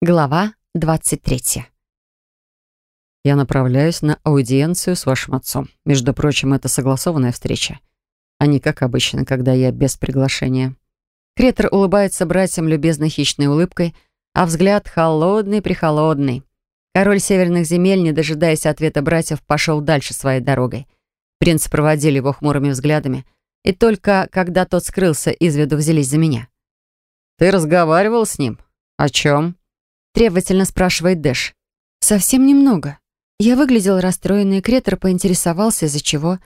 Глава 23. Я направляюсь на аудиенцию с вашим отцом. Между прочим, это согласованная встреча, а не как обычно, когда я без приглашения. Кретор улыбается братьям любезной хищной улыбкой, а взгляд холодный-прихолодный. Король северных земель, не дожидаясь ответа братьев, пошел дальше своей дорогой. Принцы проводили его хмурыми взглядами, и только когда тот скрылся, из виду взялись за меня. «Ты разговаривал с ним? О чем?» Требовательно спрашивает Дэш. «Совсем немного. Я выглядел расстроенной, Кретор поинтересовался, из-за чего,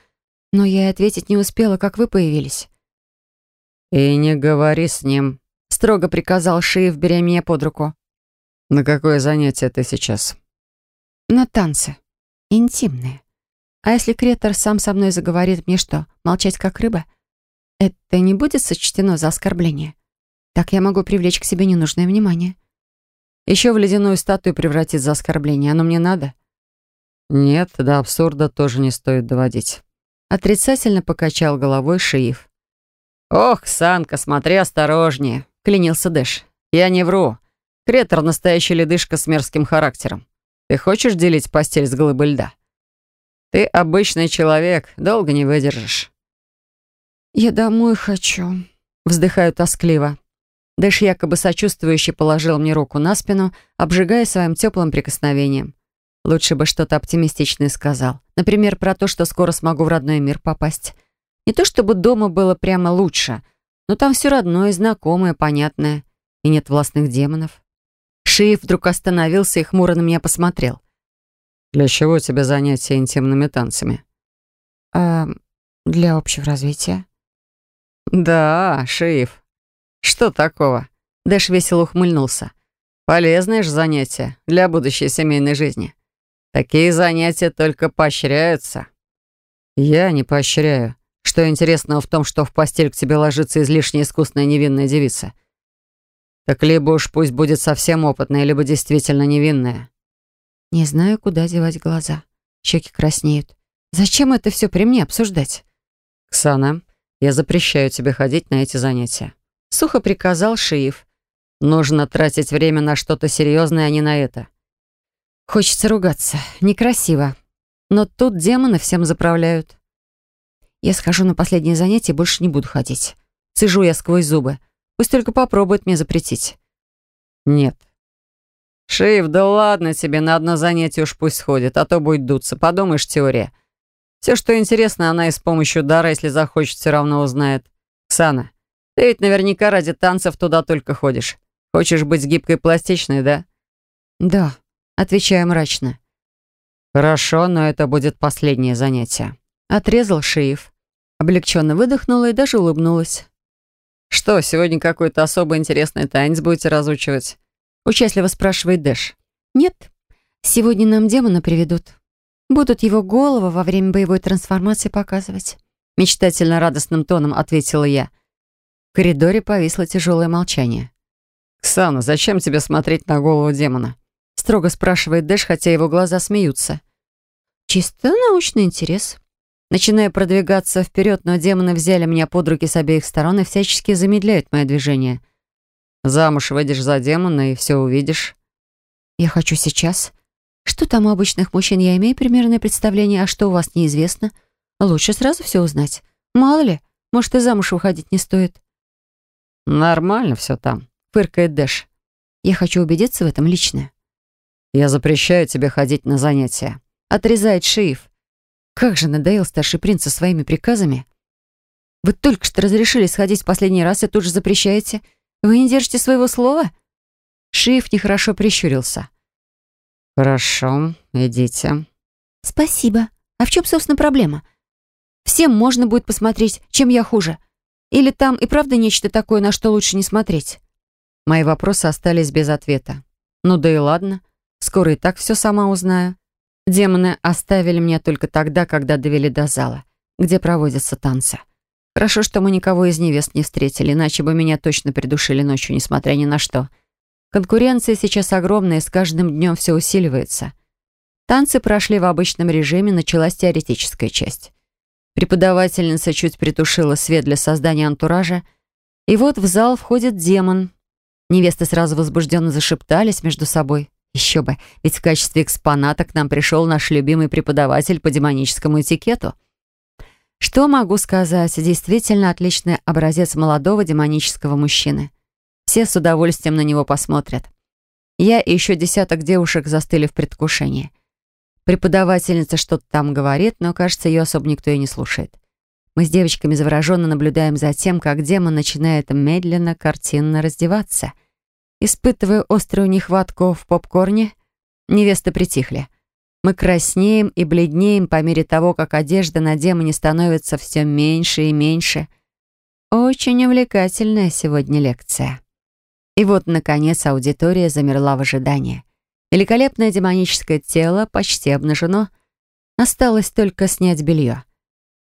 но я и ответить не успела, как вы появились». «И не говори с ним», — строго приказал Шиев, беря меня под руку. «На какое занятие ты сейчас?» «На танцы. Интимные. А если Кретор сам со мной заговорит, мне что, молчать как рыба? Это не будет сочтено за оскорбление? Так я могу привлечь к себе ненужное внимание». Еще в ледяную статую превратить за оскорбление. Оно мне надо? Нет, до абсурда тоже не стоит доводить. Отрицательно покачал головой Шиев. «Ох, Санка, смотри осторожнее», — клянился Дэш. «Я не вру. Кретор — настоящий ледышка с мерзким характером. Ты хочешь делить постель с глыбой льда? Ты обычный человек, долго не выдержишь». «Я домой хочу», — вздыхаю тоскливо. Дэш якобы сочувствующе положил мне руку на спину, обжигая своим теплым прикосновением. Лучше бы что-то оптимистичное сказал. Например, про то, что скоро смогу в родной мир попасть. Не то чтобы дома было прямо лучше, но там все родное, знакомое, понятное. И нет властных демонов. Шиев вдруг остановился и хмуро на меня посмотрел. «Для чего тебе занятия интимными танцами?» «А для общего развития». «Да, Шиев, «Что такого?» Дэш весело ухмыльнулся. «Полезное же занятие для будущей семейной жизни. Такие занятия только поощряются». «Я не поощряю. Что интересного в том, что в постель к тебе ложится излишне искусная невинная девица? Так либо уж пусть будет совсем опытная, либо действительно невинная». Не знаю, куда девать глаза. Щеки краснеют. Зачем это все при мне обсуждать? «Ксана, я запрещаю тебе ходить на эти занятия». Сухо приказал Шиев. Нужно тратить время на что-то серьезное, а не на это. Хочется ругаться. Некрасиво. Но тут демоны всем заправляют. Я схожу на последнее занятие и больше не буду ходить. Цежу я сквозь зубы. Пусть только попробует мне запретить. Нет. Шиев, да ладно тебе, на одно занятие уж пусть сходит, а то будет дуться. Подумаешь, теория. Все, что интересно, она и с помощью дара, если захочет, все равно узнает. Ксана, ты ведь наверняка ради танцев туда только ходишь. Хочешь быть гибкой и пластичной, да? Да, отвечаю мрачно. Хорошо, но это будет последнее занятие. Отрезал Шиев. Облегченно выдохнула и даже улыбнулась. Что, сегодня какой-то особо интересный танец будете разучивать? Участливо спрашивает Дэш. Нет, сегодня нам демона приведут. Будут его голову во время боевой трансформации показывать. Мечтательно радостным тоном ответила я. В коридоре повисло тяжелое молчание. «Ксана, зачем тебе смотреть на голову демона?» Строго спрашивает Дэш, хотя его глаза смеются. «Чисто научный интерес». Начинаю продвигаться вперед, но демоны взяли меня под руки с обеих сторон и всячески замедляют мое движение. «Замуж выйдешь за демона и все увидишь». «Я хочу сейчас. Что там у обычных мужчин, я имею примерное представление, а что у вас неизвестно? Лучше сразу все узнать. Мало ли, может, и замуж выходить не стоит». «Нормально все там», — фыркает Дэш. «Я хочу убедиться в этом лично». «Я запрещаю тебе ходить на занятия», — отрезает Шиев. «Как же надоел старший принц со своими приказами. Вы только что разрешили сходить в последний раз и тут же запрещаете. Вы не держите своего слова?» Шиев нехорошо прищурился. «Хорошо, идите». «Спасибо. А в чем, собственно, проблема? Всем можно будет посмотреть, чем я хуже. Или там и правда нечто такое, на что лучше не смотреть? Мои вопросы остались без ответа. Ну да и ладно. Скоро и так все сама узнаю. Демоны оставили меня только тогда, когда довели до зала, где проводятся танцы. Хорошо, что мы никого из невест не встретили, иначе бы меня точно придушили ночью, несмотря ни на что. Конкуренция сейчас огромная, и с каждым днем все усиливается. Танцы прошли в обычном режиме, началась теоретическая часть. Преподавательница чуть притушила свет для создания антуража, и вот в зал входит демон. Невесты сразу возбужденно зашептались между собой. Еще бы, ведь в качестве экспоната к нам пришел наш любимый преподаватель по демоническому этикету. Что могу сказать? Действительно отличный образец молодого демонического мужчины. Все с удовольствием на него посмотрят. Я и еще десяток девушек застыли в предвкушении. Преподавательница что-то там говорит, но, кажется, ее особо никто и не слушает. Мы с девочками завороженно наблюдаем за тем, как демон начинает медленно, картинно раздеваться. Испытывая острую нехватку в попкорне, невесты притихли. Мы краснеем и бледнеем по мере того, как одежда на демоне становится все меньше и меньше. Очень увлекательная сегодня лекция. И вот, наконец, аудитория замерла в ожидании. Великолепное демоническое тело почти обнажено. Осталось только снять белье.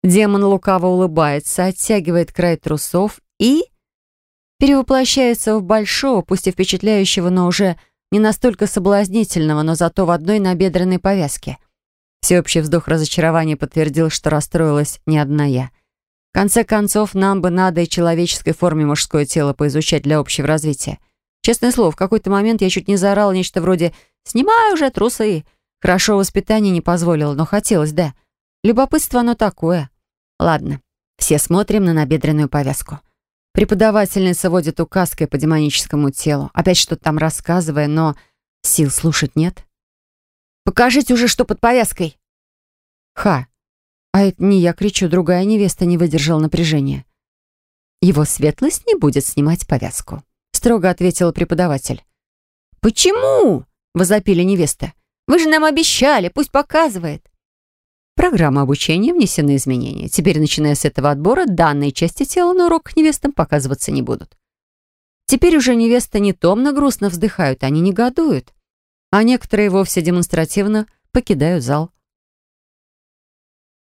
Демон лукаво улыбается, оттягивает край трусов и... перевоплощается в большого, пусть и впечатляющего, но уже не настолько соблазнительного, но зато в одной набедренной повязке. Всеобщий вздох разочарования подтвердил, что расстроилась не одна я. В конце концов, нам бы надо и человеческой форме мужское тело поизучать для общего развития. Честное слово, в какой-то момент я чуть не заорала нечто вроде «Снимай уже трусы!» Хорошо воспитание не позволило, но хотелось, да. Любопытство оно такое. Ладно, все смотрим на набедренную повязку. Преподавательница водит указкой по демоническому телу, опять что-то там рассказывая, но сил слушать нет. «Покажите уже, что под повязкой!» «Ха! А это не я кричу, другая невеста не выдержала напряжения. Его светлость не будет снимать повязку строго ответил преподаватель. «Почему?» — возопили невеста. «Вы же нам обещали, пусть показывает». Программа обучения внесены изменения. Теперь, начиная с этого отбора, данные части тела на уроках невестам показываться не будут. Теперь уже невесты не томно грустно вздыхают, они негодуют. А некоторые вовсе демонстративно покидают зал.